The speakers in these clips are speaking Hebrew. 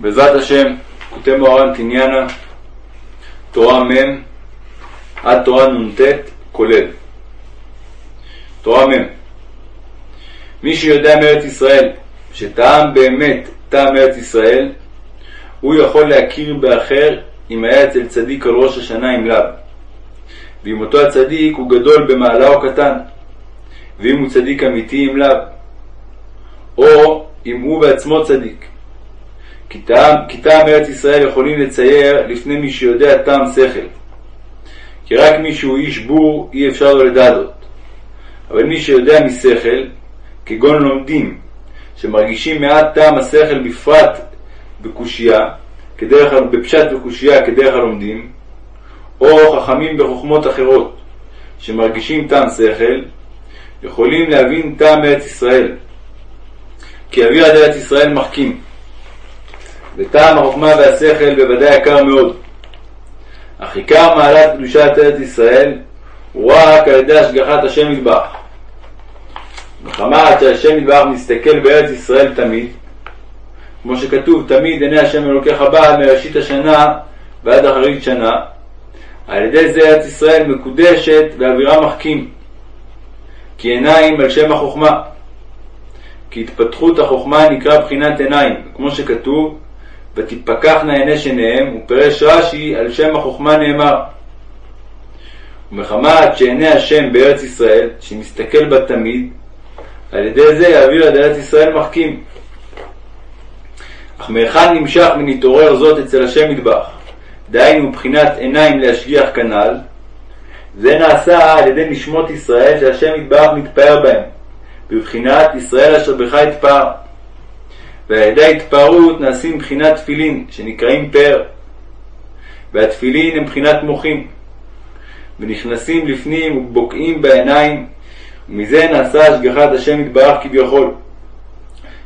בעזרת השם, כותב מוהר"ן תניאנה, תורה מ' עד תורה נ"ט, כולל. תורה מ' מי שיודע מארץ ישראל, שטעם באמת טעם ארץ ישראל, הוא יכול להכיר באחר אם היה אצל צדיק על ראש השנה אם לאו. ואם אותו הצדיק הוא גדול במעלה או קטן, ואם הוא צדיק אמיתי אם לאו. או אם הוא בעצמו צדיק. כי טעם, ארץ ישראל יכולים לצייר לפני מי שיודע טעם שכל. כי רק מי שהוא איש בור אי אפשר לו לדעת. אבל מי שיודע משכל, כגון לומדים, שמרגישים מעט טעם השכל בפרט בקושייה, כדרך, בפשט וקושייה כדרך הלומדים, או חכמים בחוכמות אחרות, שמרגישים טעם שכל, יכולים להבין טעם ארץ ישראל. כי אוויר עד ארץ ישראל מחכים. וטעם החוכמה והשכל בוודאי יקר מאוד. אך עיקר מעלת קדושת ארץ ישראל הוא רק על ידי השגחת השם מטבח. מחמת שהשם מטבח מסתכל בארץ ישראל תמיד, כמו שכתוב, תמיד עיני השם אלוקיך בא מראשית השנה ועד אחרית שנה, על ידי זה ארץ ישראל מקודשת ואווירה מחכים, כי עיניים על שם החוכמה. כי התפתחות החוכמה נקרא בחינת עיניים, כמו שכתוב, ותפקחנה עיני שניהם, ופרש רש"י על שם החוכמה נאמר. ומחמת שעיני השם בארץ ישראל, שמסתכל בה תמיד, על ידי זה יעביר את ארץ ישראל מחכים. אך מהיכן נמשך ונתעורר זאת אצל השם מטבח, דהיינו מבחינת עיניים להשגיח כנ"ל, זה נעשה על ידי נשמות ישראל שהשם יתברך מתפאר בהם, בבחינת ישראל אשר בך יתפאר. ועל ידי ההתפארות נעשים בחינת תפילין, שנקראים פאר. והתפילין הם בחינת מוחים. ונכנסים לפנים ובוקעים בעיניים, ומזה נעשה השגחת השם יתברך כביכול.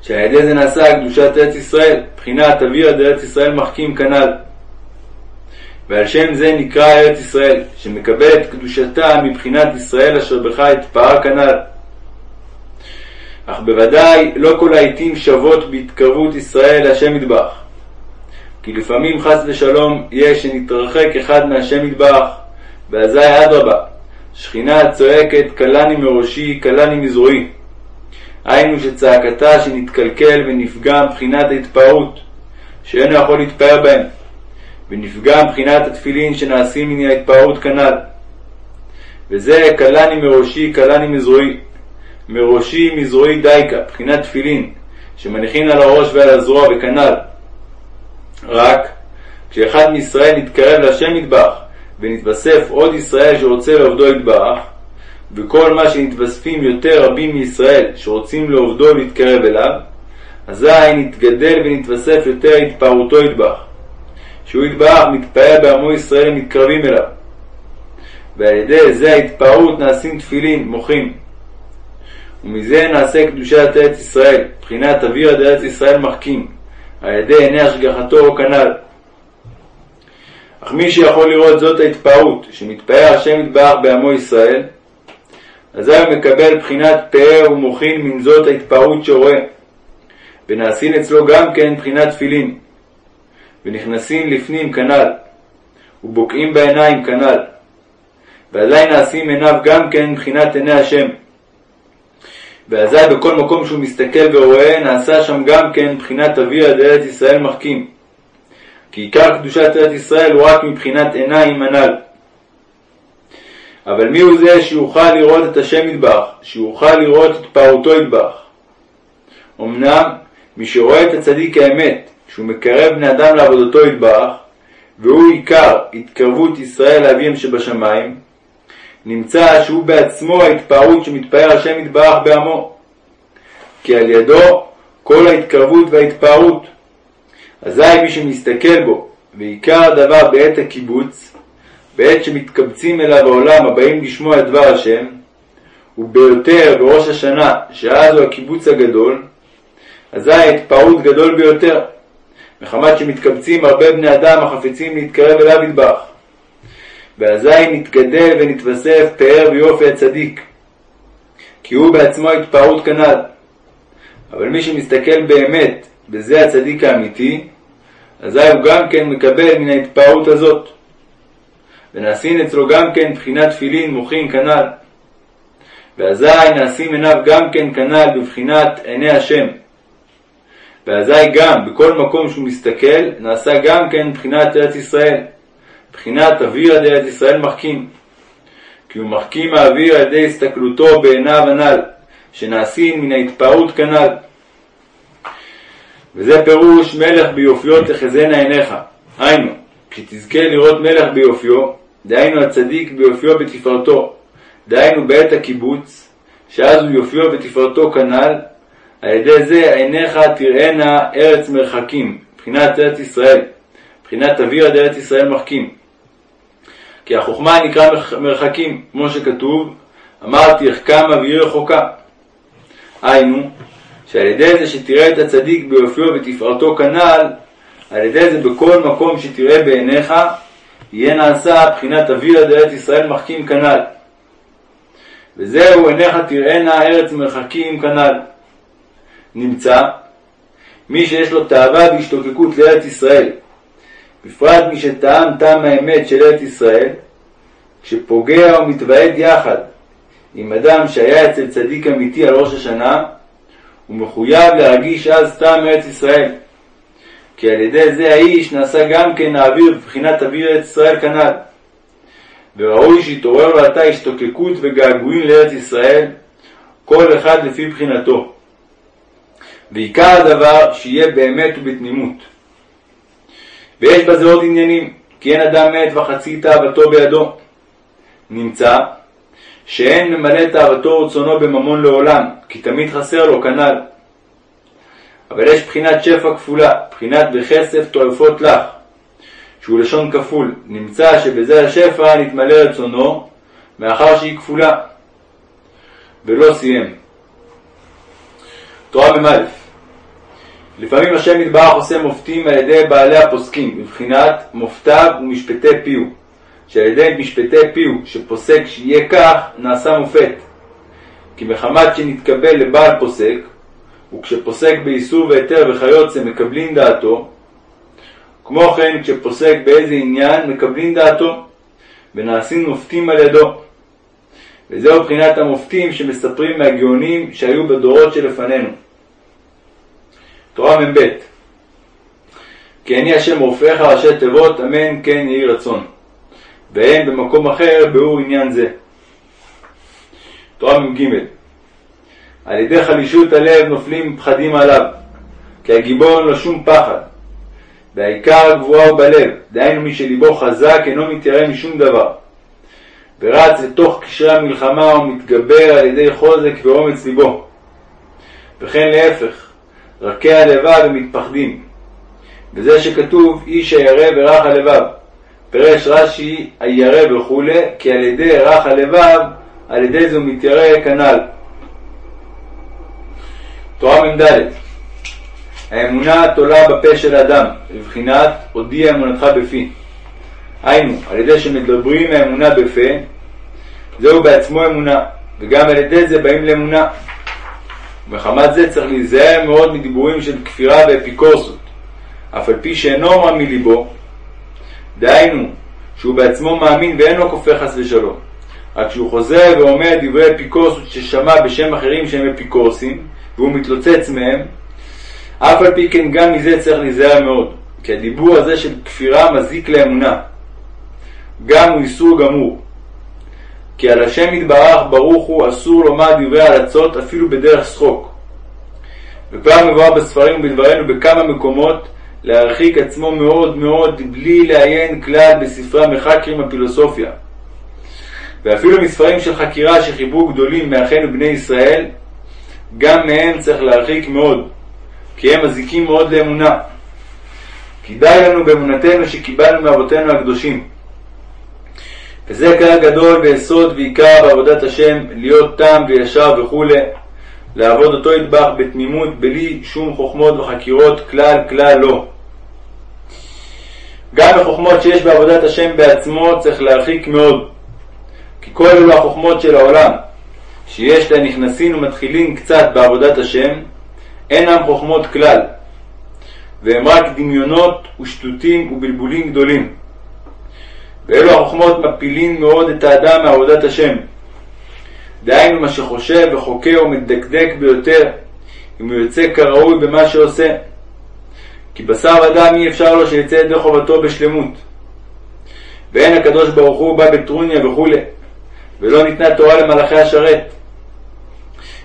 שעל ידי זה נעשה קדושת ארץ ישראל, בחינת אוויר עד ארץ ישראל מחכים כנ"ל. ועל שם זה נקרא ארץ ישראל, שמקבל את קדושתה מבחינת ישראל אשר בך אתפאר כנ"ל. אך בוודאי לא כל העיתים שוות בהתקרבות ישראל להשם מטבח. כי לפעמים חס ושלום יש שנתרחק אחד מהשם מטבח, ואזי אדרבה, שכינה צועקת כלני מראשי, כלני מזרועי. היינו שצעקתה שנתקלקל ונפגע מבחינת ההתפארות, שאינו יכול להתפאר בהם, ונפגע מבחינת התפילין שנעשים מן ההתפארות כנ"ל. וזה כלני מראשי, כלני מזרועי. מראשי מזרועי דייקה, בחינת תפילין, שמניחין על הראש ועל הזרוע וכנ"ל. רק כשאחד מישראל נתקרב להשם יתברך, ונתווסף עוד ישראל שרוצה לעובדו יתברך, וכל מה שנתווספים יותר רבים מישראל שרוצים לעובדו ולהתקרב אליו, אזי נתגדל ונתווסף יותר התפארותו יתברך, שהוא יתברך מתפאר בעמו ישראל המתקרבים אליו. ועל ידי זה ההתפארות נעשים תפילין, מוחים. ומזה נעשה קדושת ארץ ישראל, בחינת אוויר עד ארץ ישראל מחכים, על ידי עיני השגחתו כנ"ל. אך מי שיכול לראות זאת ההתפארות, שמתפאר השם יתברך בעמו ישראל, אזי הוא מקבל בחינת פאר ומוחין מן זאת ההתפארות שרואה, ונעשין אצלו גם כן בחינת תפילין, ונכנסין לפנים כנ"ל, ובוקעים בעיניים כנ"ל, ואזי נעשים עיניו גם כן בחינת עיני השם. ואזי בכל מקום שהוא מסתכל ורואה, נעשה שם גם כן בחינת אוויר עד ארץ ישראל מחכים. כי עיקר קדושת ארץ ישראל הוא רק מבחינת עיניים הנ"ל. אבל מי הוא זה שיוכל לראות את השם ידבח, שיוכל לראות את פערותו ידבח? אמנם, מי שרואה את הצדיק האמת, שהוא מקרב בני אדם לעבודתו ידבח, והוא עיקר התקרבות ישראל לאביהם שבשמיים, נמצא שהוא בעצמו ההתפארות שמתפאר השם יתברך בעמו. כי על ידו כל ההתקרבות וההתפארות. אזי מי שמסתכל בו, ועיקר הדבר בעת הקיבוץ, בעת שמתקבצים אליו העולם הבאים לשמוע את דבר השם, וביותר בראש השנה, שאז הוא הקיבוץ הגדול, אזי ההתפארות גדול ביותר, מחמת שמתקבצים הרבה בני אדם החפצים להתקרב אליו ידבח. ואזי נתגדל ונתווסף פאר ויופי הצדיק, כי הוא בעצמו התפארות כנ"ל. אבל מי שמסתכל באמת בזה הצדיק האמיתי, אזי הוא גם כן מקבל מן ההתפארות הזאת. ונעשין אצלו גם כן בחינת תפילין מוחין כנ"ל. ואזי נעשים עיניו גם כן כנ"ל בבחינת עיני השם. ואזי גם בכל מקום שהוא מסתכל נעשה גם כן מבחינת ארץ ישראל, בחינת אוויר עד ארץ ישראל מחכים. כי הוא מחכים האוויר על ידי הסתכלותו בעיניו הנ"ל, שנעשים מן ההתפארות כנ"ל. וזה פירוש מלך ביופיו תחזינה עיניך. היינו, כשתזכה לראות מלך ביופיו, דהיינו הצדיק ביופיו בתפארתו, דהיינו בעת הקיבוץ, שאז הוא יופיו בתפארתו כנ"ל, על ידי זה עיניך תראינה ארץ מרחקים, מבחינת ארץ ישראל, מבחינת אוויר עד ארץ ישראל מחכים. כי החוכמה נקרא מרחקים, כמו שכתוב, אמרתי אחכם והיא רחוקה. היינו, שעל ידי זה שתראה את הצדיק ביופיו בתפארתו כנ"ל, על ידי זה בכל מקום שתראה בעיניך, יהיה נעשה בחינת אוויר עד ארץ ישראל מחכים כנ"ל. וזהו עיניך תראינה ארץ מרחקים כנ"ל. נמצא מי שיש לו תאווה והשתוקקות לארץ ישראל, בפרט מי שטעם טעם האמת של ארץ ישראל, כשפוגע ומתוועד יחד עם אדם שהיה אצל צדיק אמיתי על ראש השנה, הוא מחויב להרגיש אז טעם ארץ ישראל. כי על ידי זה האיש נעשה גם כן האוויר בבחינת אוויר ארץ ישראל כנ"ל. וראוי שיתעורר לו עתה השתוקקות וגעגועים לארץ ישראל, כל אחד לפי בחינתו. ועיקר הדבר שיהיה באמת ובתמימות. ויש בזה עוד עניינים, כי אין אדם מת וחצי תאוותו בידו. נמצא שאין ממלא תאוותו ורצונו בממון לעולם, כי תמיד חסר לו כנ"ל. אבל יש בחינת שפע כפולה, בחינת בכסף תועפות לך, שהוא לשון כפול. נמצא שבזה השפע נתמלא רצונו, מאחר שהיא כפולה. ולא סיים. תורה מ"א לפעמים השם יתברך עושה מופתים על ידי בעלי הפוסקים, בבחינת מופתיו ומשפטי פיהו, שעל ידי משפטי פיהו שפוסק שיהיה כך, נעשה מופת. כי מחמת שנתקבל לבעל פוסק, וכשפוסק באיסור והיתר וכיוצא מקבלים דעתו, כמו כן כשפוסק באיזה עניין מקבלים דעתו, ונעשים מופתים על ידו. וזהו בחינת המופתים שמספרים מהגאונים שהיו בדורות שלפנינו. תורה מ"ב כי אני השם רופאיך ראשי תיבות אמן כן יהי רצון. ואין במקום אחר באור עניין זה. תורה מ"ג על ידי חלישות הלב נופלים פחדים עליו, כי הגיבור אין לו שום פחד. והעיקר הגבוהה הוא בלב, דהיינו מי שליבו חזק אינו מתיירא משום דבר. ורץ לתוך קשרי המלחמה ומתגבר על ידי חוזק ואומץ ליבו. וכן להפך, רכי הלבב ומתפחדים. וזה שכתוב איש הירא ורך הלבב. פירש רש"י הירא וכולי, כי על ידי רך הלבב, על ידי זה הוא מתיירא כנ"ל. תורה מ"ד האמונה תולה בפה של אדם, בבחינת הודיע אמונתך בפי. היינו, על ידי שמדברים האמונה בפה, זהו בעצמו אמונה, וגם על ידי זה באים לאמונה. ומחמת זה צריך להיזהר מאוד מדיבורים של כפירה ואפיקורסות, אף על פי שאינו אמר מליבו, דהיינו, שהוא בעצמו מאמין ואין לו כופה חס ושלום. רק כשהוא חוזר ואומר דברי אפיקורסות ששמע בשם אחרים שהם אפיקורסים, והוא מתלוצץ מהם, אף על פי כן גם מזה צריך להיזהר מאוד, כי הדיבור הזה של כפירה מזיק לאמונה. גם הוא איסור גמור. כי על השם יתברך ברוך הוא אסור לומר דברי הלצות אפילו בדרך שחוק. וכבר מבואר בספרים ובדברינו בכמה מקומות להרחיק עצמו מאוד מאוד בלי לעיין כלל בספרי המחקרים הפילוסופיה. ואפילו מספרים של חקירה שחיברו גדולים מאחינו בני ישראל, גם מהם צריך להרחיק מאוד, כי הם מזיקים מאוד לאמונה. כדאי לנו באמונתנו שקיבלנו מאבותינו הקדושים. וזה כלל גדול ויסוד ועיקר בעבודת השם, להיות תם וישר וכולי, לעבוד אותו ידבח בתמימות, בלי שום חוכמות וחקירות, כלל כלל לא. גם החוכמות שיש בעבודת השם בעצמו צריך להרחיק מאוד, כי כל אלו החוכמות של העולם, שיש להן נכנסים ומתחילים קצת בעבודת השם, אינם חוכמות כלל. והם רק דמיונות ושטותים ובלבולים גדולים. ואלו החוכמות מפילין מאוד את האדם מעבודת השם. דהיינו מה שחושב וחוקר ומדקדק ביותר, אם הוא יוצא כראוי במה שעושה. כי בשר ודם אי אפשר לו שיצא ידי חובתו בשלמות. ואין הקדוש ברוך הוא בא בטרוניה וכולי, ולא ניתנה תורה למלאכי השרת.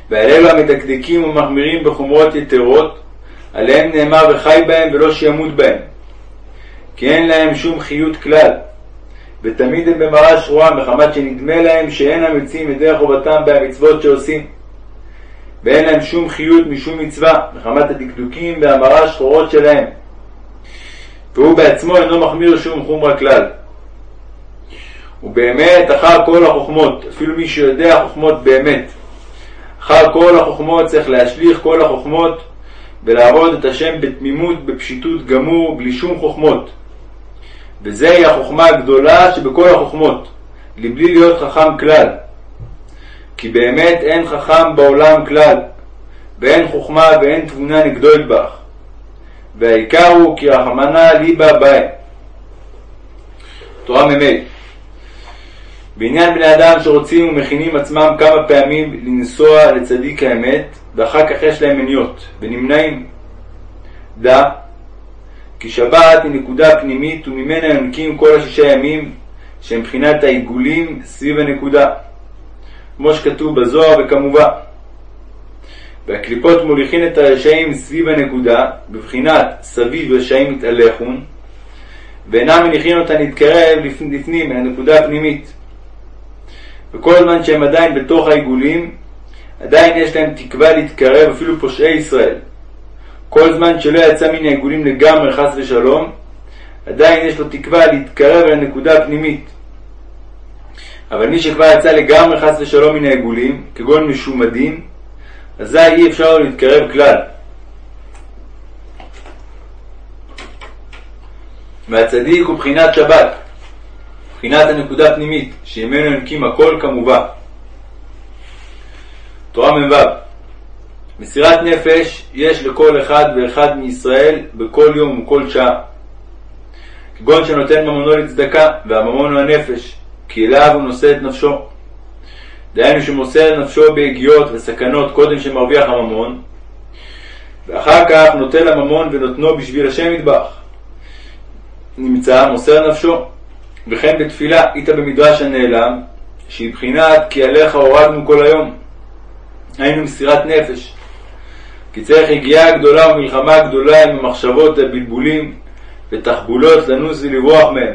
ועל אלו המדקדקים ומחמירים בחומרות יתרות, עליהם נאמר וחי בהם ולא שימות בהם. כי אין להם שום חיות כלל, ותמיד הם במראה שרועה מחמת שנדמה להם שאינם יוצאים ידי חובתם בהמצוות שעושים. ואין להם שום חיות משום מצווה, מחמת הדקדוקים והמראה השחורות שלהם. והוא בעצמו אינו מחמיר שום חומרה כלל. ובאמת אחר כל החוכמות, אפילו מי שיודע חוכמות באמת, אחר כל החוכמות צריך להשליך כל החוכמות ולעבוד את השם בתמימות, בפשיטות גמור, בלי שום חוכמות. וזוהי החוכמה הגדולה שבכל החוכמות, לבלי להיות חכם כלל. כי באמת אין חכם בעולם כלל, ואין חוכמה ואין תבונה נגדו ידבח. והעיקר הוא כי רחמנא ליבא באי. תורה מ"ה בעניין בני אדם שרוצים ומכינים עצמם כמה פעמים לנסוע לצדיק האמת, ואחר כך יש להם מניות, ונמנעים. דע כי שבת היא נקודה פנימית וממנה יונקים כל השישה ימים שהם מבחינת העיגולים סביב הנקודה, כמו שכתוב בזוהר וכמובן. והקליפות מוליכין את הרשעים סביב הנקודה, בבחינת סביב רשעים יתהלכון, ואינם מניחים אותה להתקרב לפנים, מהנקודה הפנימית. וכל זמן שהם עדיין בתוך העיגולים, עדיין יש להם תקווה להתקרב אפילו פושעי ישראל. כל זמן שלא יצא מן העיגולים לגמרי חס ושלום, עדיין יש לו תקווה להתקרב אל הנקודה הפנימית. אבל מי שכבר יצא לגמרי חס ושלום מן העיגולים, כגון משומדים, אזי אי אפשר לו להתקרב כלל. והצדיק הוא בחינת שבת, בחינת הנקודה הפנימית, שממנו יונקים הכל כמובן. תורה מ"ו מסירת נפש יש לכל אחד ואחד מישראל בכל יום וכל שעה. כגון שנותן ממונו לצדקה, והממון הוא הנפש, כי אליו הוא נושא את נפשו. דהיינו שמוסר נפשו בהגיעות וסכנות קודם שמרוויח הממון, ואחר כך נוטל לממון ונותנו בשביל השם ידבח. נמצא מוסר נפשו. וכן בתפילה איתה במדרש הנעלם, שהיא בחינת כי עליך הורדנו כל היום. היינו מסירת נפש. כי צריך הגיעה גדולה ומלחמה גדולה עם המחשבות והבלבולים ותחבולות לנוס ולברוח מהם.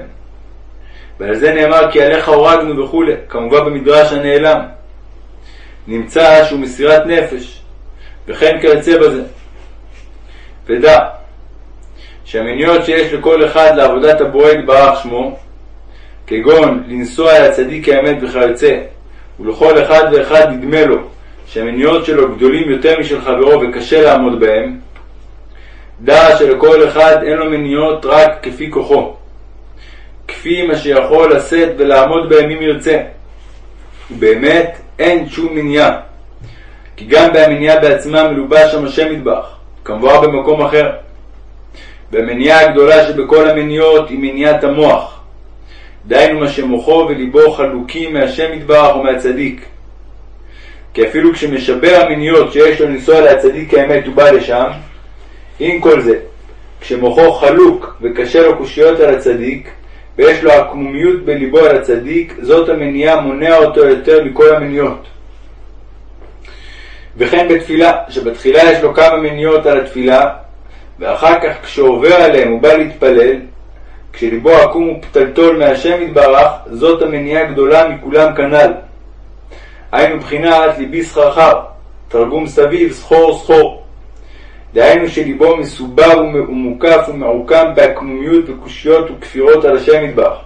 ועל זה נאמר כי עליך הורדנו וכולי, כמובן במדרש הנעלם. נמצא שהוא מסירת נפש, וכן כיוצא בזה. ודע שהמניות שיש לכל אחד לעבודת הבורא יתברך שמו, כגון לנסוע אל הצדיק האמת וכיוצא, ולכל אחד ואחד נדמה לו שהמניות שלו גדולים יותר משל חברו וקשה לעמוד בהם, דע שלכל אחד אין לו מניות רק כפי כוחו, כפי מה שיכול לשאת ולעמוד בהם אם ירצה. ובאמת אין שום מניעה, כי גם במניעה בעצמה מלובש שם השם מטבח, כמובן במקום אחר. והמניעה הגדולה שבכל המניות היא מניעת המוח, דהיינו מה שמוחו וליבו חלוקים מהשם יתברך ומהצדיק. כי אפילו כשמשבר המיניות שיש לו לנסוע להצדיק האמת הוא בא לשם, עם כל זה, כשמוחו חלוק וקשה לו קושיות על הצדיק, ויש לו עקמומיות בליבו על הצדיק, זאת המניעה מונע אותו יותר מכל המניות. וכן בתפילה, שבתחילה יש לו כמה מניות על התפילה, ואחר כך כשעובר עליהם הוא בא להתפלל, כשליבו עקום ופתלתול מהשם יתברך, זאת המניעה הגדולה מכולם כנ"ל. היינו בחינת ליבי סחרחר, תרגום סביב סחור סחור. דהיינו שליבו מסובב ומוקף ומעוקם בעקמומיות וקושיות וכפירות על השם יתברך.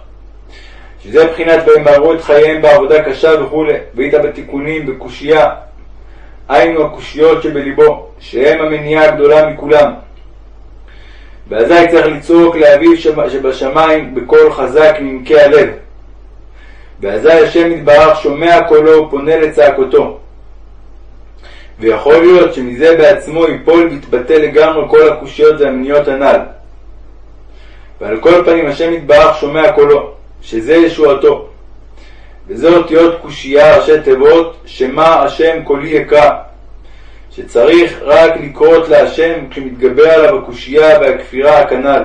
שזה בחינת וימהרו את חייהם בעבודה קשה וכולי, והיית בתיקונים בקושייה. היינו הקושיות שבליבו, שהם המניעה הגדולה מכולם. ואזי צריך לצעוק לאביו שבשמיים בקול חזק מעמקי הלב. ואזי השם יתברך שומע קולו ופונה לצעקותו. ויכול להיות שמזה בעצמו ייפול ויתבטא לגמרי כל הקושיות והמניעות הנ"ל. ועל כל פנים השם יתברך שומע קולו, שזה ישועתו. וזה אותיות קושייה ראשי תיבות, שמע השם קולי יקרא. שצריך רק לקרות להשם כשמתגבר עליו הקושייה והכפירה הכנ"ל.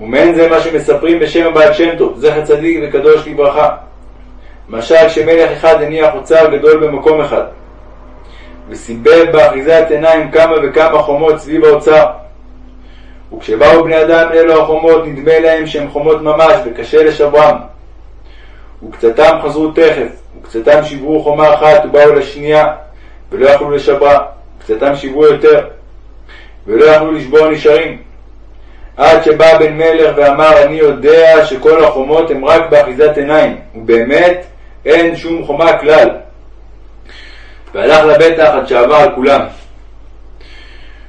ומעין זה מה שמספרים בשם הבעל שם טוב, זכר צדיק וקדוש לברכה. למשל כשמלך אחד הניח אוצר גדול במקום אחד, וסיבב באחיזת עיניים כמה וכמה חומות סביב האוצר. וכשבאו בני אדם לאלו החומות, נדמה להם שהן חומות ממש וקשה לשברם. וקצתם חזרו תכף, וקצתם שברו חומה אחת ובאו לשנייה, ולא יכלו לשברה, קצתם שברו יותר, ולא יכלו לשבור נשארים. עד שבא בן מלך ואמר, אני יודע שכל החומות הן רק באחיזת עיניים, ובאמת אין שום חומה כלל. והלך לבטח עד שעבר על כולם.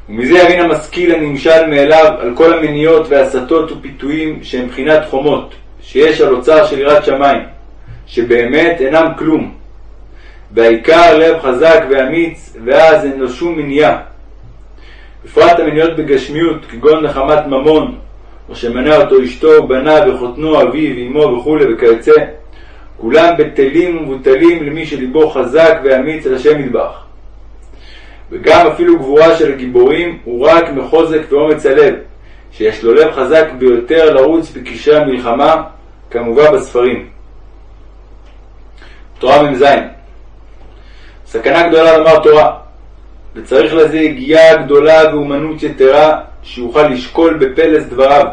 ומזה יבין המשכיל הנמשל מאליו על כל המניעות והסתות ופיתויים שהם בחינת חומות, שיש על אוצר של יראת שמיים, שבאמת אינם כלום. והעיקר לב חזק ואמיץ, ואז אין לו שום מניעה. בפרט המניעות בגשמיות, כגון נחמת ממון, או שמנה אותו אשתו, בניו וחותנו, אביו, אמו וכו' וכיוצא, כולם בטלים ומבוטלים למי שליבו חזק ואמיץ על השם מטבח. וגם אפילו גבורה של הגיבורים הוא רק מחוזק ואומץ הלב, שיש לו לב חזק ביותר לרוץ בקשרי המלחמה, כמובא בספרים. תורה מ"ז סכנה גדולה לומר תורה, וצריך לזה הגיעה גדולה ואומנות יתרה, שיוכל לשקול בפלס דבריו,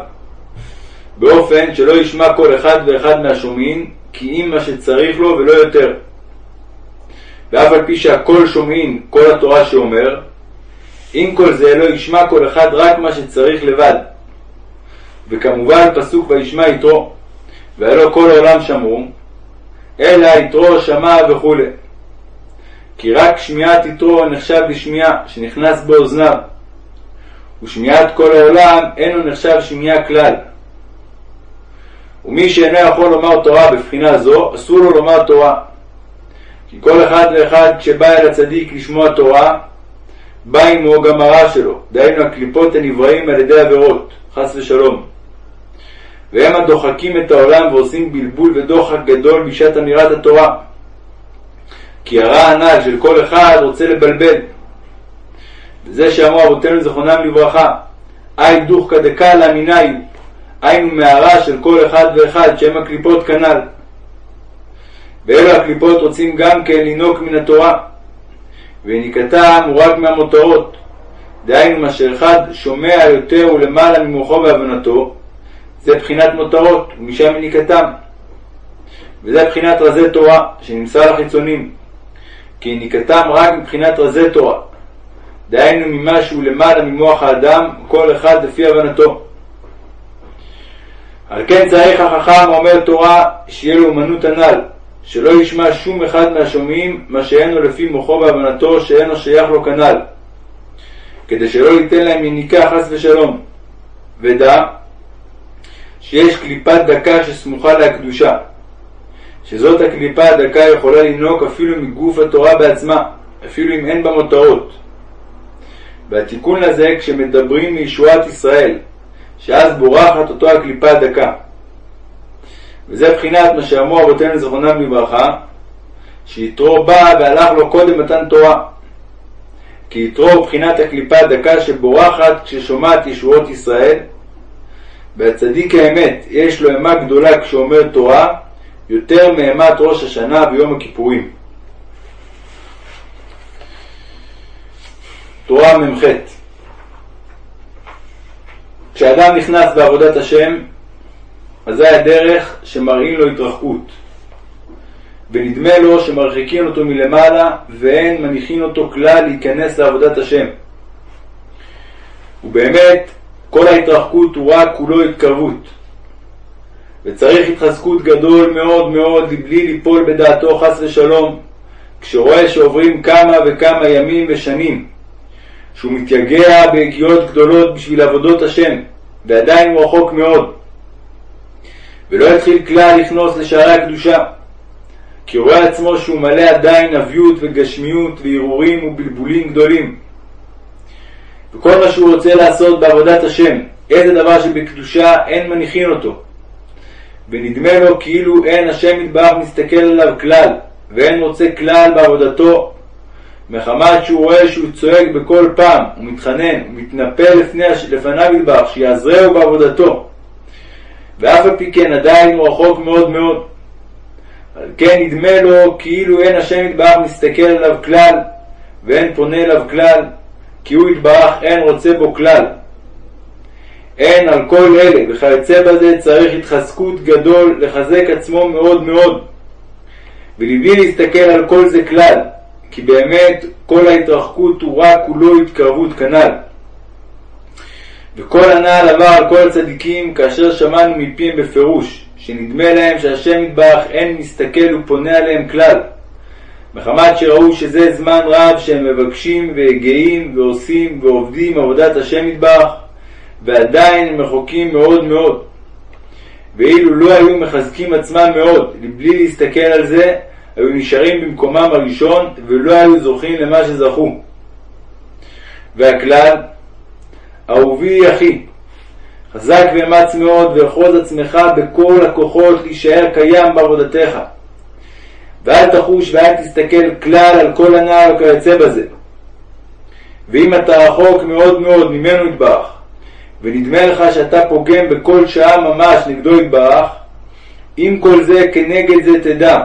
באופן שלא ישמע כל אחד ואחד מהשומעים, כי אם מה שצריך לו ולא יותר. ואף על פי שהכל שומעים כל התורה שאומר, עם כל זה לא ישמע כל אחד רק מה שצריך לבד. וכמובן פסוק וישמע יתרו, והלא כל העולם שמעו, אלא יתרו שמע וכו'. כי רק שמיעת יתרו נחשב לשמיעה שנכנס באוזניו, ושמיעת כל העולם אינו נחשב שמיעה כלל. ומי שאינו יכול לומר תורה בבחינה זו, אסור לו לומר תורה. כי כל אחד ואחד כשבא אל הצדיק לשמוע תורה, בא עמו גם הרע שלו, דהיינו הקליפות הנבראים על ידי עבירות, חס ושלום. והם הדוחקים את העולם ועושים בלבול ודוחק גדול בשעת אמירת התורה. כי הרע הנ"ל של כל אחד רוצה לבלבל. וזה שאמרו אבותינו זכרונם לברכה, אי דוחקא דקאלה מינאי, היינו מערה של כל אחד ואחד שהם הקליפות כנ"ל. ואלו הקליפות רוצים גם כן לנהוג מן התורה, ויניקתם הוא רק מהמותרות, דהיינו מה שאחד שומע יותר ולמעלה ממוחו והבנתו, זה בחינת מותרות, ומשם יניקתם. וזה בחינת רזי תורה, שנמסר לחיצונים, כי יניקתם רק מבחינת רזי תורה, דהיינו ממה שהוא למעלה ממוח האדם, כל אחד לפי הבנתו. על כן צריך החכם האומר תורה שיהיה לו אומנות הנ"ל, שלא ישמע שום אחד מהשומעים מה שאינו לפי מוחו והבנתו שאינו שייך לו כנ"ל, כדי שלא ייתן להם יניקה חס ושלום. ודע שיש קליפת דקה שסמוכה להקדושה, שזאת הקליפה הדקה יכולה לנהוג אפילו מגוף התורה בעצמה, אפילו אם אין בה מותרות. והתיקון לזה כשמדברים מישועת ישראל, שאז בורחת אותו הקליפה הדקה. וזה בחינת מה שאמרו אבותינו זכרונם לברכה, שיתרו בא והלך לו קודם מתן תורה. כי יתרו בחינת הקליפה הדקה שבורחת כששומעת ישועות ישראל, והצדיק האמת יש לו אימה גדולה כשאומר תורה, יותר מאימת ראש השנה ויום הכיפורים. תורה מ"ח כשאדם נכנס בעבודת השם, אזי הדרך שמראים לו התרחקות. ונדמה לו שמרחיקים אותו מלמעלה ואין מניחים אותו כלל להיכנס לעבודת השם. ובאמת, כל ההתרחקות הוא רק כולו התקרבות. וצריך התחזקות גדול מאוד מאוד לבלי ליפול בדעתו חס ושלום, כשרואה שעוברים כמה וכמה ימים ושנים, שהוא מתייגע בהגיעות גדולות בשביל עבודות השם, ועדיין הוא רחוק מאוד. ולא יתחיל כלל לכנוס לשערי הקדושה, כי הוא רואה עצמו שהוא מלא עדיין אביות וגשמיות והרהורים ובלבולים גדולים. וכל מה שהוא רוצה לעשות בעבודת השם, איזה דבר שבקדושה אין מניחין אותו. ונדמה לו כאילו אין השם יתברך מסתכל עליו כלל, ואין רוצה כלל בעבודתו, מחמת שהוא רואה שהוא צועק בכל פעם, ומתחנן, ומתנפל לפני, לפניו יתברך, שיעזרהו בעבודתו. ואף על פי כן עדיין הוא רחוק מאוד מאוד. על כן נדמה לו כאילו אין השם יתברך מסתכל עליו כלל, ואין פונה אליו כלל, כי הוא יתברך אין רוצה בו כלל. אין על כל אלה וכיוצא בזה צריך התחזקות גדול לחזק עצמו מאוד מאוד. ולבלי להסתכל על כל זה כלל, כי באמת כל ההתרחקות הוא רק כולו התקרבות כנ"ל. וכל הנ"ל עבר על כל הצדיקים כאשר שמענו מפיהם בפירוש, שנדמה להם שהשם יתברך אין מסתכל ופונה עליהם כלל, מחמת שראו שזה זמן רב שהם מבקשים וגאים ועושים ועובדים עבודת השם יתברך, ועדיין הם רחוקים מאוד מאוד. ואילו לא היו מחזקים עצמם מאוד, מבלי להסתכל על זה, היו נשארים במקומם הראשון ולא היו זוכים למה שזכו. והכלל, אהובי אחי, חזק ואמץ מאוד ואחוז עצמך בכל הכוחות להישאר קיים בעבודתך. ואל תחוש ואל תסתכל כלל על כל הנער וכיוצא בזה. ואם אתה רחוק מאוד מאוד ממנו יתברך, ונדמה לך שאתה פוגם בכל שעה ממש נגדו יתברך, עם כל זה כנגד זה תדע,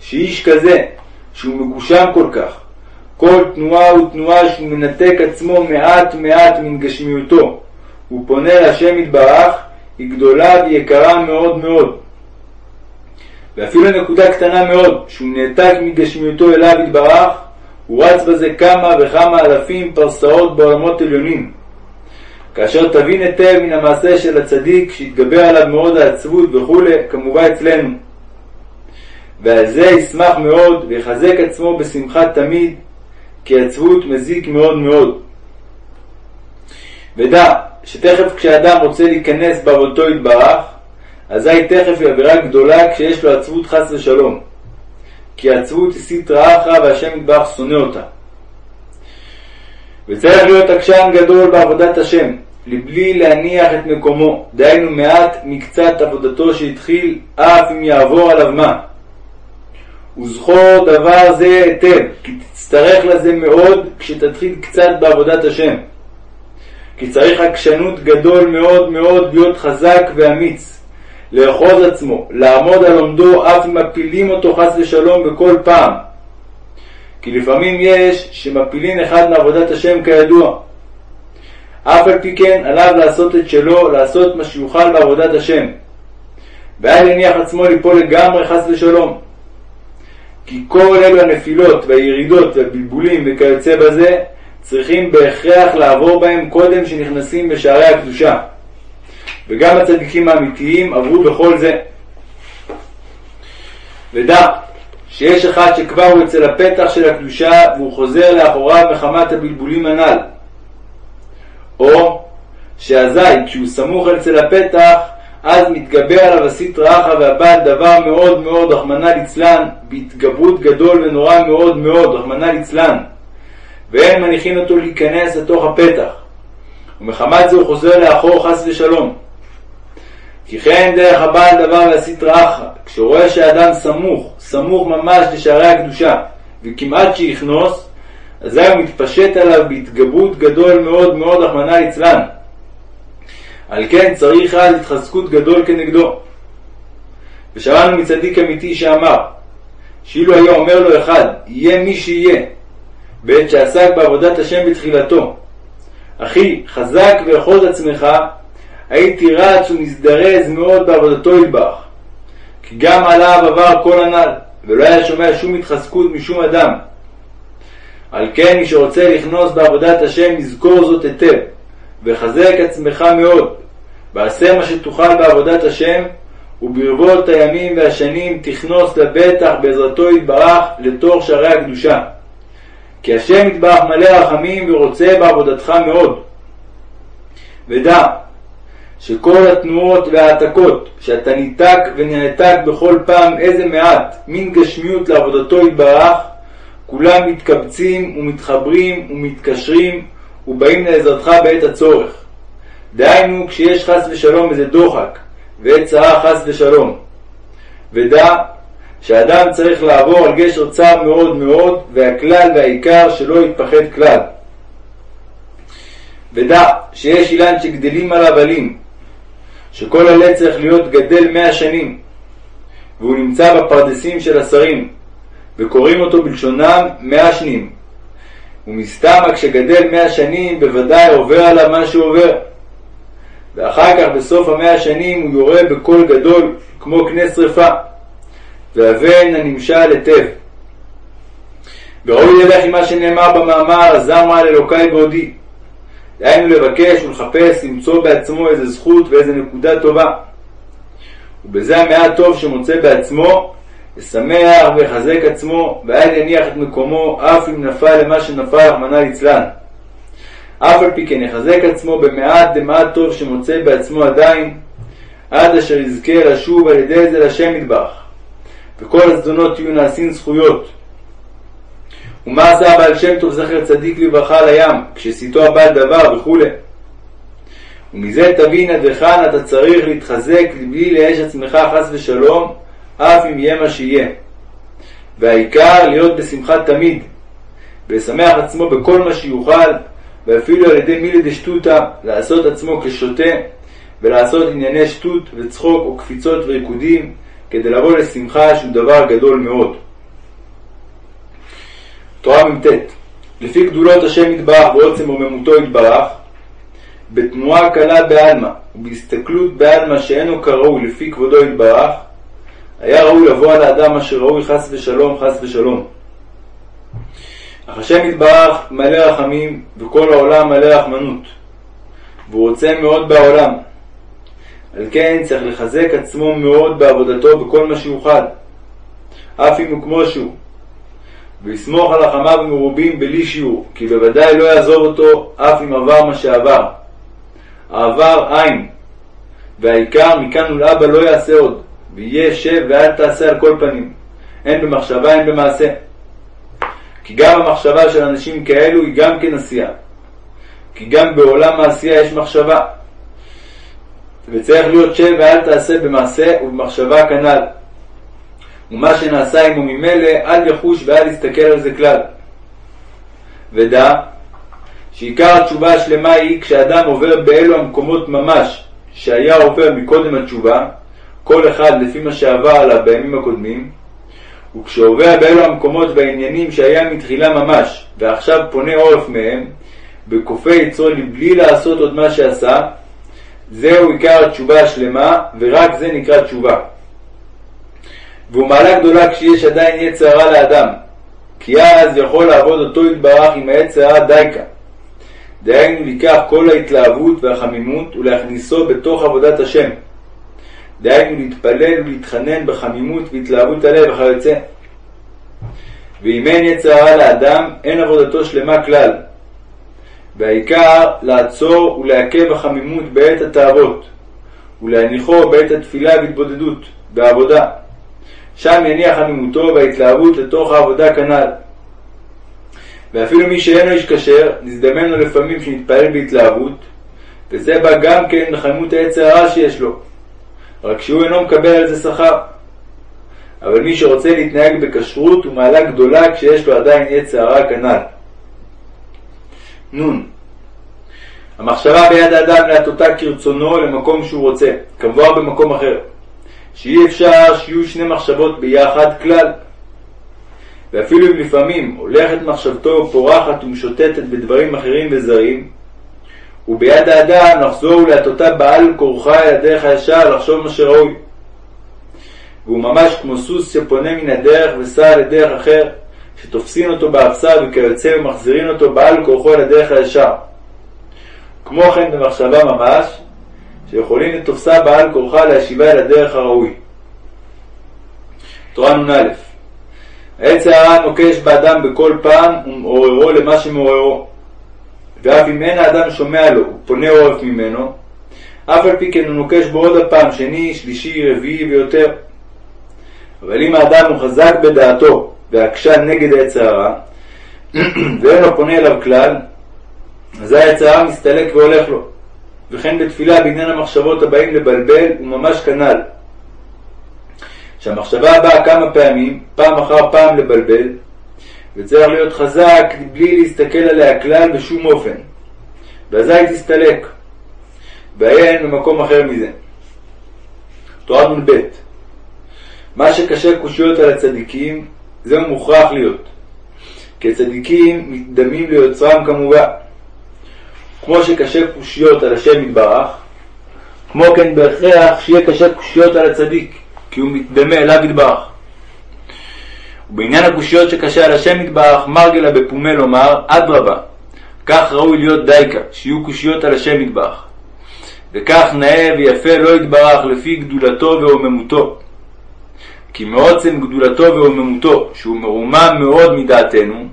שאיש כזה, שהוא מגושם כל כך, כל תנועה ותנועה שהוא מנתק עצמו מעט מעט מן גשמיותו, הוא פונה להשם יתברך, היא גדולה ויקרה מאוד מאוד. ואפילו נקודה קטנה מאוד, שהוא נעתק מגשמיותו אליו יתברך, הוא רץ בזה כמה וכמה אלפים פרסאות בעולמות עליונים. כאשר תבין היטב מן המעשה של הצדיק שהתגבר עליו מאוד העצבות וכולי, כמובן אצלנו. ועל זה ישמח מאוד ויחזק עצמו בשמחה תמיד, כי עצבות מזיק מאוד מאוד. ודע שתכף כשאדם רוצה להיכנס בעבודתו יתברך, אזי תכף היא עבירה גדולה כשיש לו עצבות חס ושלום. כי עצבות היא סטרא אחרא והשם יתברך שונא אותה. וצריך להיות עקשן גדול בעבודת השם, לבלי להניח את מקומו, דהיינו מעט מקצת עבודתו שהתחיל, אף אם יעבור עליו מה. וזכור דבר זה היטב, כי תצטרך לזה מאוד כשתתחיל קצת בעבודת השם. כי צריך עקשנות גדול מאוד מאוד להיות חזק ואמיץ, לאחוז עצמו, לעמוד על עומדו אף אם מפילים אותו חס ושלום בכל פעם. כי לפעמים יש שמפילים אחד מעבודת השם כידוע. אף על פי כן עליו לעשות את שלו, לעשות מה שיוכל בעבודת השם. ואל יניח עצמו ליפול לגמרי חס ושלום. כי כל אלו הנפילות והירידות והבלבולים וכיוצא בזה, צריכים בהכרח לעבור בהם קודם שנכנסים בשערי הקדושה. וגם הצדיקים האמיתיים עברו בכל זה. ודע שיש אחד שכבר הוא אצל הפתח של הקדושה והוא חוזר לאחוריו מחמת הבלבולים הנ"ל. או שאזי כשהוא סמוך אצל הפתח אז מתגבר עליו הסטרא אחא והבעל דבר מאוד מאוד, רחמנא ליצלן, בהתגברות גדול ונורא מאוד מאוד, רחמנא ליצלן. ואין מניחין אותו להיכנס לתוך הפתח. ומחמת זה הוא חוזר לאחור חס ושלום. כי כן דרך הבעל דבר והסטרא אחרא, כשהוא רואה שהאדם סמוך, סמוך ממש לשערי הקדושה, וכמעט שיכנוס, אזי הוא מתפשט עליו בהתגברות גדול מאוד מאוד, רחמנא ליצלן. על כן צריך אז התחזקות גדול כנגדו. ושמענו מצדיק אמיתי שאמר, שאילו היה אומר לו אחד, יהיה מי שיהיה, בעת שעסק בעבודת השם בתחילתו, אחי, חזק ואחוז עצמך, הייתי רץ ומזדרז מאוד בעבודתו ידבח. כי גם עליו עבר כל הנ"ל, ולא היה שומע שום התחזקות משום אדם. על כן מי שרוצה לכנוס בעבודת השם, יזכור זאת היטב, וחזק עצמך מאוד, ועשה מה שתוכל בעבודת השם, וברבות הימים והשנים תכנוס לבטח בעזרתו יתברך לתוך שערי הקדושה. כי השם יתברך מלא רחמים ורוצה בעבודתך מאוד. ודע שכל התנועות וההעתקות, שאתה ניתק ונעתק בכל פעם איזה מעט, מין גשמיות לעבודתו יתברך, כולם מתקבצים ומתחברים ומתקשרים ובאים לעזרתך בעת הצורך. דהיינו, כשיש חס ושלום איזה דוחק ועת צרה חס ושלום. ודע שאדם צריך לעבור על גשר צר מאוד מאוד, והכלל והעיקר שלא יתפחד כלל. ודע שיש אילן שגדלים עליו עלים, שכל עלה צריך להיות גדל מאה שנים, והוא נמצא בפרדסים של השרים, וקוראים אותו בלשונם מאה שנים. ומסתמה כשגדל מאה שנים בוודאי עובר עליו מה שהוא עובר. ואחר כך בסוף המאה השנים הוא יורה בקול גדול כמו קנה שרפה, והבן הנמשל היטב. וראוי ללך עם מה שנאמר במאמר זמרה על אלוקי בעודי. דהיינו לבקש ולחפש למצוא בעצמו איזה זכות ואיזה נקודה טובה. ובזה המעט טוב שמוצא בעצמו, ישמח ויחזק עצמו, ואל יניח את מקומו, אף אם נפל למה שנפל, רחמנא ליצלן. אף על פי כן יחזק עצמו במעט דמעט טוב שמוצא בעצמו עדיין, עד אשר יזכה לשוב על ידי זה לשם מטבח. וכל הזדונות יהיו נעשים זכויות. ומה עשה הבעל שם טוב זכר צדיק לברכה לים, כשסיתו הבעל דבר וכולי. ומזה תבין עד היכן אתה צריך להתחזק בלי לאש עצמך חס ושלום, אף אם יהיה מה שיהיה. והעיקר להיות בשמחה תמיד, ולשמח עצמו בכל מה שיוכל, ואפילו על ידי מילי דשטותא, לעשות עצמו כשוטה, ולעשות ענייני שטות וצחוק או קפיצות וריקודים, כדי לבוא לשמחה שהוא דבר גדול מאוד. תורה מ"ט לפי גדולות השם יתברך ועוצם רוממותו יתברך, בתנועה קלה בעלמא ובהסתכלות בעלמא שאינו כראוי לפי כבודו יתברך, היה ראוי לבוא על האדם אשר ראוי חס ושלום חס ושלום. אך השם יתברך מלא רחמים וכל העולם מלא רחמנות, והוא רוצה מאוד בעולם. על כן צריך לחזק עצמו מאוד בעבודתו בכל מה שיוכל, אף אם הוא כמו שהוא, ויסמוך על החמיו המרובים בלי שיעור, כי בוודאי לא יעזוב אותו אף אם עבר מה שעבר. העבר אין, והעיקר מכאן ולאבא לא יעשה עוד, ויהיה שב ואל תעשה על כל פנים, הן במחשבה הן במעשה. כי גם המחשבה של אנשים כאלו היא גם כן עשייה. כי גם בעולם העשייה יש מחשבה. וצריך להיות שב ואל תעשה במעשה ובמחשבה כנ"ל. ומה שנעשה עמו ממילא, אל יחוש ואל יסתכל על זה כלל. ודע שעיקר התשובה השלמה היא כשאדם עובר באלו המקומות ממש שהיה עובר מקודם התשובה, כל אחד לפי מה שעבר עליו בימים הקודמים, וכשעובר באלו המקומות והעניינים שהיה מתחילה ממש, ועכשיו פונה עורף מהם, בכופה יצרו לבלי לעשות עוד מה שעשה, זהו עיקר התשובה השלמה, ורק זה נקרא תשובה. והוא מעלה גדולה כשיש עדיין יצר הרע לאדם, כי אז יכול לעבוד אותו יתברך עם היצר הרע דייקה. דהיינו לקח כל ההתלהבות והחמימות ולהכניסו בתוך עבודת השם. דהיינו להתפלל ולהתחנן בחמימות והתלהבות הלב וכיוצא. ואם אין יצר הרע לאדם, אין עבודתו שלמה כלל. והעיקר לעצור ולעכב החמימות בעת התאוות, ולהניחו בעת התפילה והתבודדות, בעבודה. שם יניח חמימותו וההתלהבות לתוך העבודה כנ"ל. ואפילו מי שאינו איש כשר, נזדמן לפעמים שנתפעל בהתלהבות, וזה בא גם כן לחמימות היצר הרע שיש לו, רק שהוא אינו מקבל על זה שכר. אבל מי שרוצה להתנהג בכשרות הוא מעלה גדולה כשיש לו עדיין יצר הרע כנ"ל. נ. המחשבה ביד האדם להטוטה כרצונו למקום שהוא רוצה, כמבואר במקום אחר, שאי אפשר שיהיו שני מחשבות ביחד כלל. ואפילו אם לפעמים הולכת מחשבתו פורחת ומשוטטת בדברים אחרים וזרים, וביד האדם לחזור ולהטוטה בעל כורחה אל הדרך הישר לחשוב מה שראוי. והוא ממש כמו סוס שפונה מן הדרך וסע לדרך אחר, שתופסין אותו באפסה וכיוצא ומחזירין אותו בעל כורחו אל הדרך הישר. כמו כן במחשבה ממש, שיכולים לתופסה בעל כורחה להשיבה אל הדרך הראוי. תורה נ"א העץ הרע נוקש באדם בכל פעם ומעוררו למה שמעוררו. ואף אם אין האדם שומע לו ופונה עורף ממנו, אף על פי כן הוא נוקש בו עוד הפעם, שני, שלישי, רביעי ויותר. אבל אם האדם הוא חזק בדעתו ועקשן נגד העץ הרע, ואין לו פונה אליו כלל, אזי העץ הרע מסתלק והולך לו. וכן בתפילה בעניין המחשבות הבאים לבלבל הוא ממש כנ"ל. שהמחשבה באה כמה פעמים, פעם אחר פעם לבלבל, וצריך להיות חזק בלי להסתכל עליה כלל בשום אופן. ואזי תסתלק. ואין במקום אחר מזה. תורה נ"ב מה שקשה קושיות על הצדיקים, זהו מוכרח להיות. כי הצדיקים מתדמים ליוצרם כמובן. כמו שקשה קושיות על השם יתברך, כמו כן בהכרח שיהיה קשה קושיות על הצדיק, כי הוא מתדמה אליו יתברך. ובעניין הקושיות שקשה על השם יתברך, מרגלה בפומה לומר, אדרבה, כך ראוי להיות דייקה, שיהיו קושיות על השם יתברך. וכך נאה ויפה לא יתברך לפי גדולתו ורוממותו. כי מעוצם גדולתו ורוממותו, שהוא מרומם מאוד מדעתנו,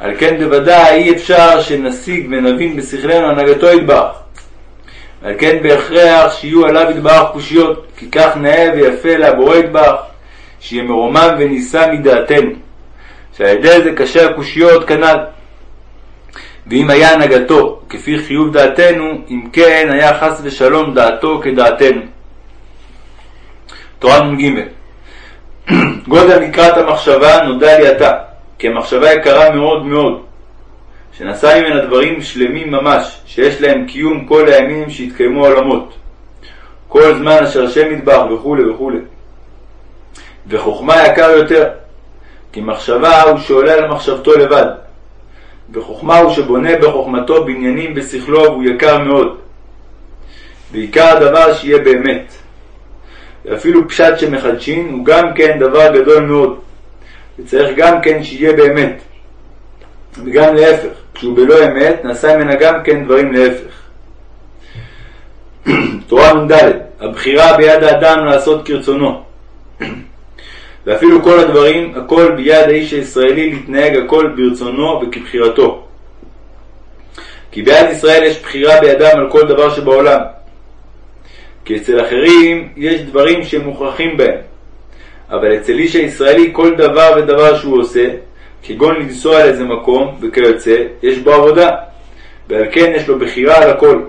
על כן בוודאי אי אפשר שנשיג ונבין בשכלנו הנהגתו יתברך. על כן בהכרח שיהיו עליו יתברך קושיות, כי כך נאה ויפה לבורא יתברך, שיהיה מרומם ונישא מדעתנו. שעל ידי זה קשה הקושיות כנ"ל. ואם היה הנהגתו כפי חיוב דעתנו, אם כן היה חס ושלום דעתו כדעתנו. תורה נ"ג גודל מקראת המחשבה נודע לי עתה, כי המחשבה יקרה מאוד מאוד, שנשא ממנה דברים שלמים ממש, שיש להם קיום כל הימים שהתקיימו העולמות, כל זמן אשר השם ידבח וכו' וכו'. וחוכמה יקר יותר, כי מחשבה הוא שעולה על מחשבתו לבד, וחוכמה הוא שבונה בחוכמתו בניינים בשכלו והוא יקר מאוד. ועיקר הדבר שיהיה באמת. ואפילו פשט שמחדשין הוא גם כן דבר גדול מאוד. וצריך גם כן שיהיה באמת. וגם להפך, כשהוא בלא אמת, נעשה ממנה גם כן דברים להפך. תורה נ"ד הבחירה ביד האדם לעשות כרצונו. ואפילו כל הדברים, הכל ביד האיש הישראלי להתנהג הכל ברצונו וכבחירתו. כי ביד ישראל יש בחירה בידם על כל דבר שבעולם. כי אצל אחרים יש דברים שהם מוכרחים בהם. אבל אצל איש הישראלי כל דבר ודבר שהוא עושה, כגון לנסוע לאיזה מקום וכיוצא, יש בו עבודה, ועל כן יש לו בחירה על הכל.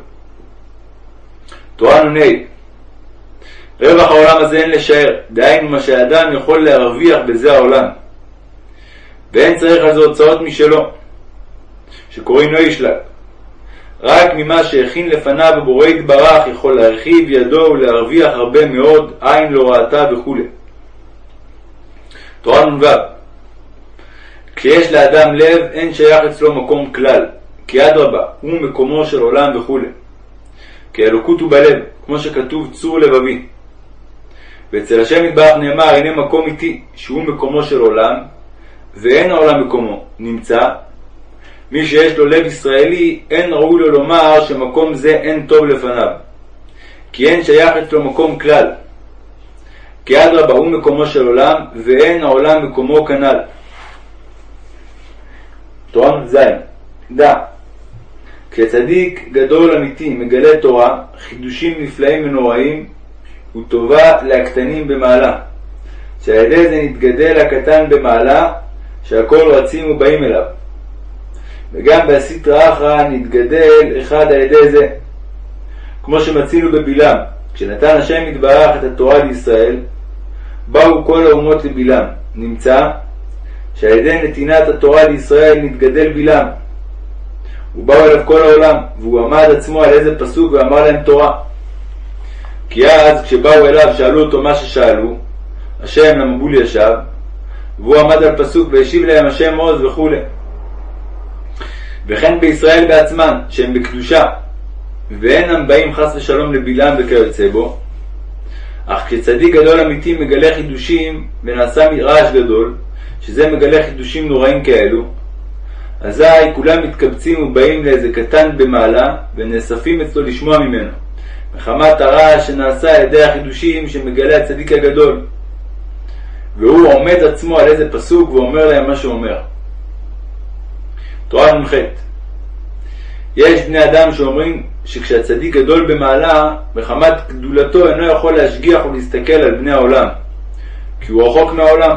תורה נ"ה רווח העולם הזה אין לשער, דהיינו מה שהאדם יכול להרוויח בזה העולם. ואין צריך על זה הוצאות משלו, שקוראים לו ישלג. רק ממה שהכין לפניו הבורא יתברך יכול להרחיב ידו ולהרוויח הרבה מאוד, עין לא ראתה וכו'. תורה נ"ו כשיש לאדם לב, אין שייך אצלו מקום כלל, כי אדרבה, הוא מקומו של עולם וכו'. כי אלוקות הוא בלב, כמו שכתוב צור לבבי. ואצל השם יתברך נאמר, הנה מקום איתי, שהוא מקומו של עולם, ואין העולם מקומו, נמצא. מי שיש לו לב ישראלי, אין ראוי לו לומר שמקום זה אין טוב לפניו. כי אין שייך אצלו מקום כלל. כי אדרבה הוא מקומו של עולם, ואין העולם מקומו כנ"ל. תורה נ"ז דע כשצדיק גדול אמיתי מגלה תורה, חידושים נפלאים ונוראים, וטובה להקטנים במעלה, שעל ידי זה נתגדל הקטן במעלה, שהכל רצים ובאים אליו. וגם בהסטרא אחרא נתגדל אחד על ידי זה. כמו שמצינו בבלעם, כשנתן השם יתברך את התורה לישראל, באו כל האומות לבלעם. נמצא שעל ידי נתינת התורה לישראל נתגדל בלעם. ובאו אליו כל העולם, והוא עמד עצמו על איזה פסוק ואמר להם תורה. כי אז כשבאו אליו שאלו אותו מה ששאלו, השם למבול ישב, והוא עמד על פסוק והשיב להם השם עוז וכו'. וכן בישראל בעצמם, שהם בקדושה, ואינם באים חס ושלום לבלעם וכיוצא בו, אך כשצדיק גדול אמיתי מגלה חידושים ונעשה רעש גדול, שזה מגלה חידושים נוראים כאלו, אזי כולם מתקבצים ובאים לאיזה קטן במעלה ונאספים אצלו לשמוע ממנו. מחמת הרעש שנעשה על ידי החידושים שמגלה הצדיק הגדול. והוא עומד עצמו על איזה פסוק ואומר להם מה שאומר. תורה נ"ח יש בני אדם שאומרים שכשהצדיק גדול במעלה, מחמת גדולתו אינו יכול להשגיח ולהסתכל על בני העולם, כי הוא רחוק מהעולם.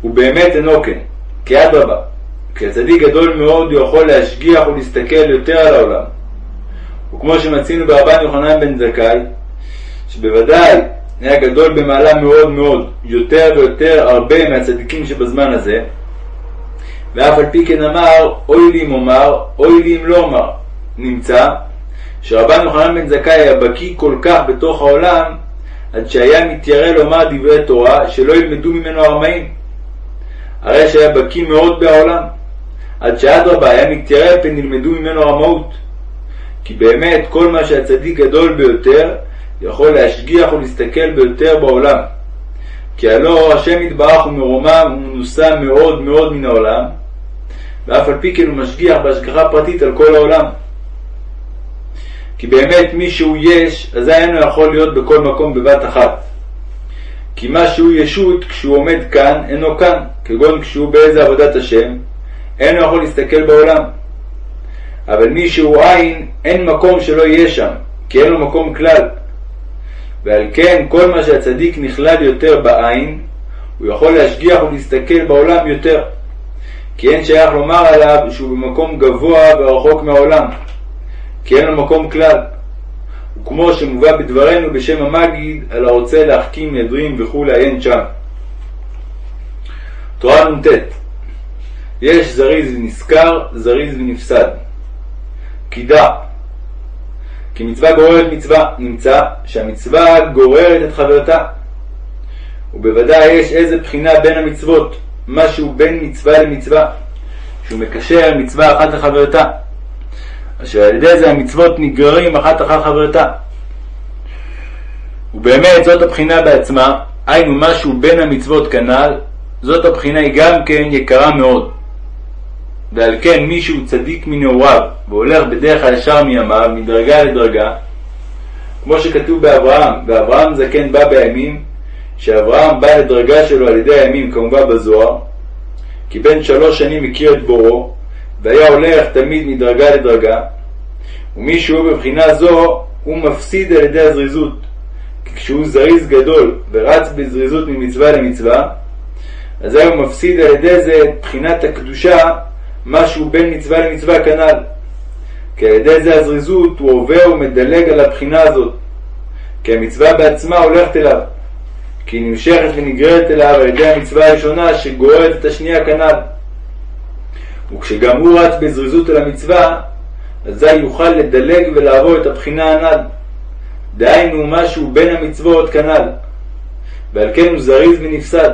הוא באמת אינו כן, כי אדרבה, כי הצדיק גדול מאוד הוא יכול להשגיח ולהסתכל יותר על העולם. וכמו שמצינו ברבן יוחנן בן זכאי, שבוודאי היה גדול במעלה מאוד מאוד, יותר ויותר הרבה מהצדיקים שבזמן הזה, ואף על פי כן אמר, אוי לי אם אומר, אוי לי אם לא אומר. נמצא שרבן יוחנן בן זכאי היה בקיא כל כך בתוך העולם, עד שהיה מתיירא לומר דברי תורה שלא ילמדו ממנו הרמאים. הרי שהיה בקיא מאוד בעולם, עד שאדרבה היה מתיירא פן ילמדו ממנו רמאות. כי באמת כל מה שהצדיק גדול ביותר יכול להשגיח ולהסתכל ביותר בעולם. כי הלא השם יתברך ומרומם ומנוסה מאוד מאוד מן העולם, ואף על פי כן הוא משגיח בהשגחה פרטית על כל העולם. כי באמת מי שהוא יש, אזי אינו יכול להיות בכל מקום בבת אחת. כי מה שהוא ישות, כשהוא עומד כאן, אינו כאן, כגון כשהוא באיזה עבודת השם, אינו יכול להסתכל בעולם. אבל מי שהוא עין, אין מקום שלא יהיה שם, כי אין לו מקום כלל. ועל כן, כל מה שהצדיק נכלל יותר בעין, הוא יכול להשגיח ולהסתכל בעולם יותר. כי אין שייך לומר עליו שהוא במקום גבוה ורחוק מהעולם, כי אין לו מקום כלל. וכמו שמובא בדברנו בשם המגיד על הרוצה להחכים נדרים וכולי עיין שם. תורה נ"ט יש זריז ונשכר, זריז ונפסד. כי דע, כי מצווה גוררת מצווה, נמצא שהמצווה גוררת את חברתה. ובוודאי יש איזה בחינה בין המצוות, משהו בין מצווה למצווה, שהוא מקשר מצווה אחת לחברתה, אשר על ידי זה המצוות נגררים אחת אחר חברתה. ובאמת זאת הבחינה בעצמה, היינו משהו בין המצוות כנ"ל, זאת הבחינה היא גם כן יקרה מאוד. ועל כן מי שהוא צדיק מנעוריו והולך בדרך הישר מימיו, מדרגה לדרגה, כמו שכתוב באברהם, ואברהם זקן בא בימים, שאברהם בא לדרגה שלו על ידי הימים, כמובן בזוהר, כי בן שלוש שנים הכיר את בורו, והיה הולך תמיד מדרגה לדרגה, ומי שהוא בבחינה זו, הוא מפסיד על ידי הזריזות. כי כשהוא זריז גדול ורץ בזריזות ממצווה למצווה, אזי הוא מפסיד על ידי זה את בחינת הקדושה, משהו בין מצווה למצווה כנ"ל. כי על ידי זה הזריזות הוא עובר ומדלג על הבחינה הזאת. כי המצווה בעצמה הולכת אליו. כי היא נמשכת ונגררת אליו על ידי המצווה הראשונה שגוררת את השנייה כנ"ל. וכשגם הוא רץ בזריזות על המצווה, אזי יוכל לדלג ולעבור את הבחינה הנ"ל. דהיינו משהו בין המצוות כנ"ל. ועל כן הוא זריז ונפסד.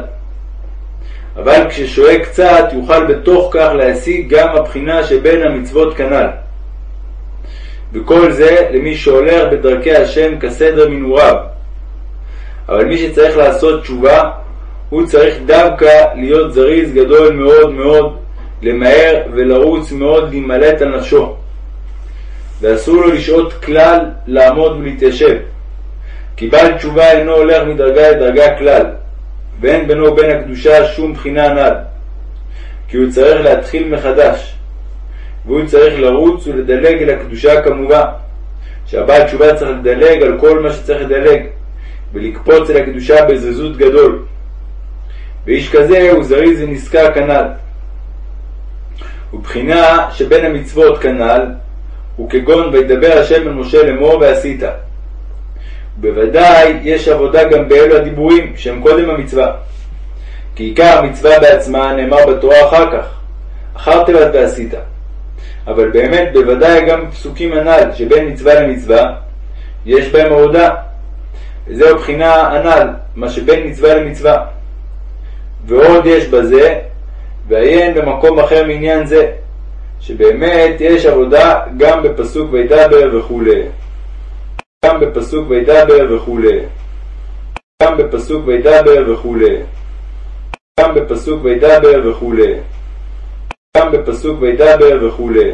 אבל כששוהה קצת יוכל בתוך כך להשיג גם הבחינה שבין המצוות כנ"ל. וכל זה למי שהולך בדרכי השם כסדר מנעוריו. אבל מי שצריך לעשות תשובה, הוא צריך דווקא להיות זריז גדול מאוד מאוד, למהר ולרוץ מאוד להימלט על נפשו. ואסור לו לשהות כלל לעמוד ולהתיישב. כי בעל תשובה אינו הולך מדרגה לדרגה כלל, ואין בינו ובין הקדושה שום בחינה נד. כי הוא צריך להתחיל מחדש, והוא צריך לרוץ ולדלג אל הקדושה כמובן, שהבעל תשובה צריך לדלג על כל מה שצריך לדלג, ולקפוץ אל הקדושה בזריזות גדול. ואיש כזה הוא זריז ונזכר כנ"ל. ובחינה שבין המצוות כנ"ל, הוא כגון וידבר השם אל משה לאמור ועשית. בוודאי יש עבודה גם באלו הדיבורים שהם קודם המצווה. כי עיקר המצווה בעצמה נאמר בתורה אחר כך, אחר תיבת ועשית. אבל באמת בוודאי גם פסוקים הנ"ל שבין מצווה למצווה יש בהם עבודה. וזהו בחינה הנ"ל, מה שבין מצווה למצווה. ועוד יש בזה, ועיין במקום אחר מעניין זה, שבאמת יש עבודה גם בפסוק וידבר וכולי. גם בפסוק וידבר וכולי. גם בפסוק וידבר וכולי. גם בפסוק וידבר וכולי. גם בפסוק וידבר וכולי.